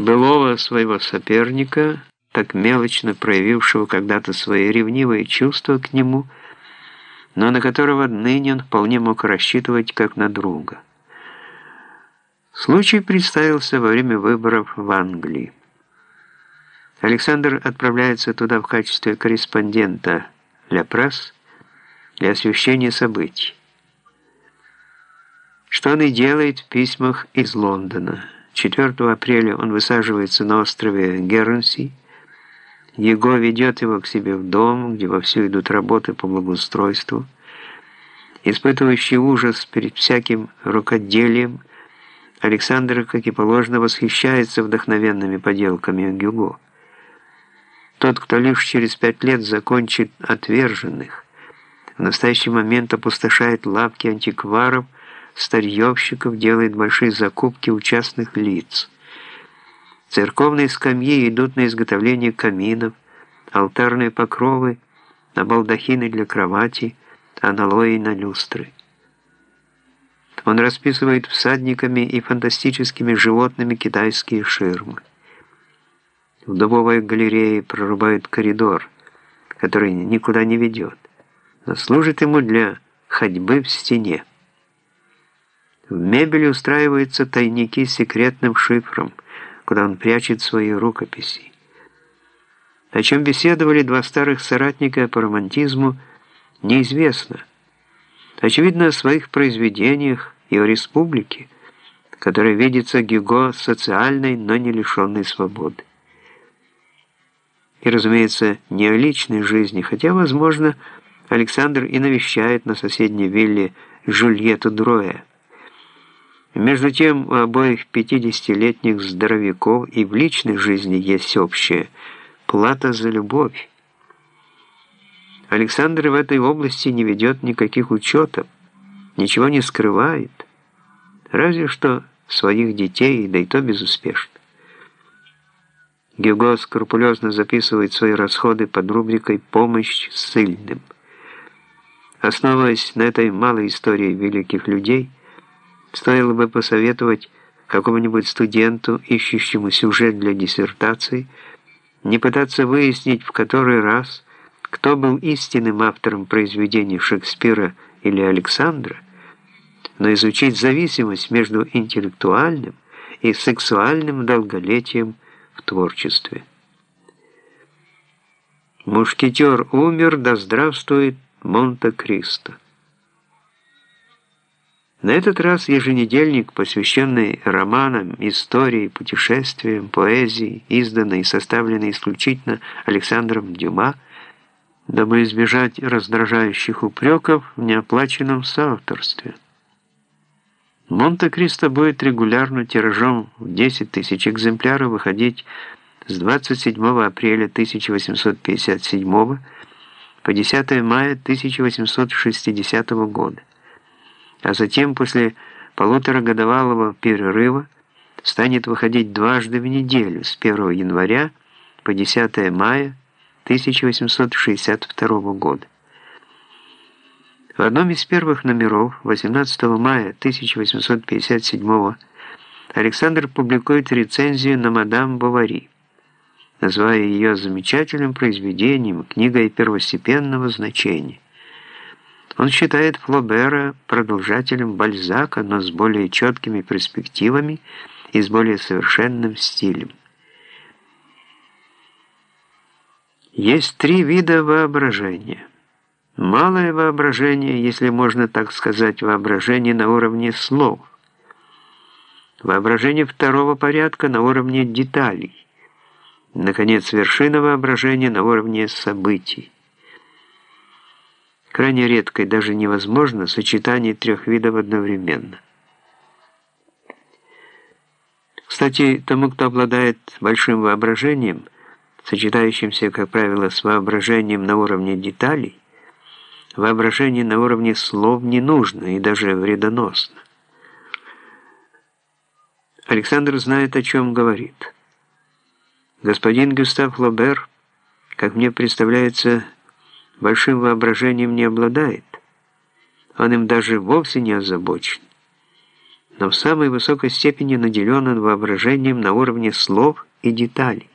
былого своего соперника, так мелочно проявившего когда-то свои ревнивые чувства к нему, но на которого ныне он вполне мог рассчитывать как на друга. Случай представился во время выборов в Англии. Александр отправляется туда в качестве корреспондента «Ля Пресс» для освещения событий. Что он и делает в письмах из Лондона. 4 апреля он высаживается на острове Гернси. Его ведет его к себе в дом, где вовсю идут работы по благоустройству. Испытывающий ужас перед всяким рукоделием, Александр, как и положено, восхищается вдохновенными поделками Гюго. Тот, кто лишь через пять лет закончит «Отверженных», в настоящий момент опустошает лавки антикваров, старьевщиков, делает большие закупки у частных лиц. Церковные скамьи идут на изготовление каминов, алтарные покровы, на балдахины для кровати, аналои на люстры. Он расписывает всадниками и фантастическими животными китайские ширмы. В дубовой галерее прорубают коридор, который никуда не ведет, но служит ему для ходьбы в стене. В мебели устраиваются тайники с секретным шифром, куда он прячет свои рукописи. О чем беседовали два старых соратника по романтизму, неизвестно. Очевидно, о своих произведениях и о республике, которая видится Гюго социальной, но не лишенной свободы. И, разумеется, не о личной жизни, хотя, возможно, Александр и навещает на соседней вилле Жульетту Дроя. Между тем, у обоих 50-летних здоровяков и в личной жизни есть общее – плата за любовь. Александр в этой области не ведет никаких учетов, ничего не скрывает, разве что своих детей, да и то безуспешно. Гюго скрупулезно записывает свои расходы под рубрикой «Помощь ссыльным». Основываясь на этой малой истории великих людей, стоило бы посоветовать какому-нибудь студенту, ищущему сюжет для диссертации, не пытаться выяснить в который раз, кто был истинным автором произведений Шекспира или Александра, но изучить зависимость между интеллектуальным и сексуальным долголетием в творчестве. Мушкетер умер, да здравствует Монте-Кристо. На этот раз еженедельник, посвященный романам, истории, путешествиям, поэзии, изданный и составленный исключительно Александром Дюма, дабы избежать раздражающих упреков в неоплаченном соавторстве. Монте-Кристо будет регулярно тиражом в 10 тысяч экземпляров выходить с 27 апреля 1857 по 10 мая 1860 года, а затем после полуторагодовалого перерыва станет выходить дважды в неделю с 1 января по 10 мая 1862 года. В одном из первых номеров 18 мая 1857 Александр публикует рецензию на мадам Бавари, называя ее замечательным произведением, книгой первостепенного значения. Он считает Флобера продолжателем Бальзака, но с более четкими перспективами и с более совершенным стилем. Есть три вида воображения. Малое воображение, если можно так сказать, воображение на уровне слов. Воображение второго порядка на уровне деталей. Наконец, вершина воображения на уровне событий. Крайне редко даже невозможно сочетание трех видов одновременно. Кстати, тому, кто обладает большим воображением, сочетающимся, как правило, с воображением на уровне деталей, Воображение на уровне слов не нужно и даже вредоносно. Александр знает, о чем говорит. Господин Гюстав Лобер, как мне представляется, большим воображением не обладает. Он им даже вовсе не озабочен. но в самой высокой степени наделен он воображением на уровне слов и деталей.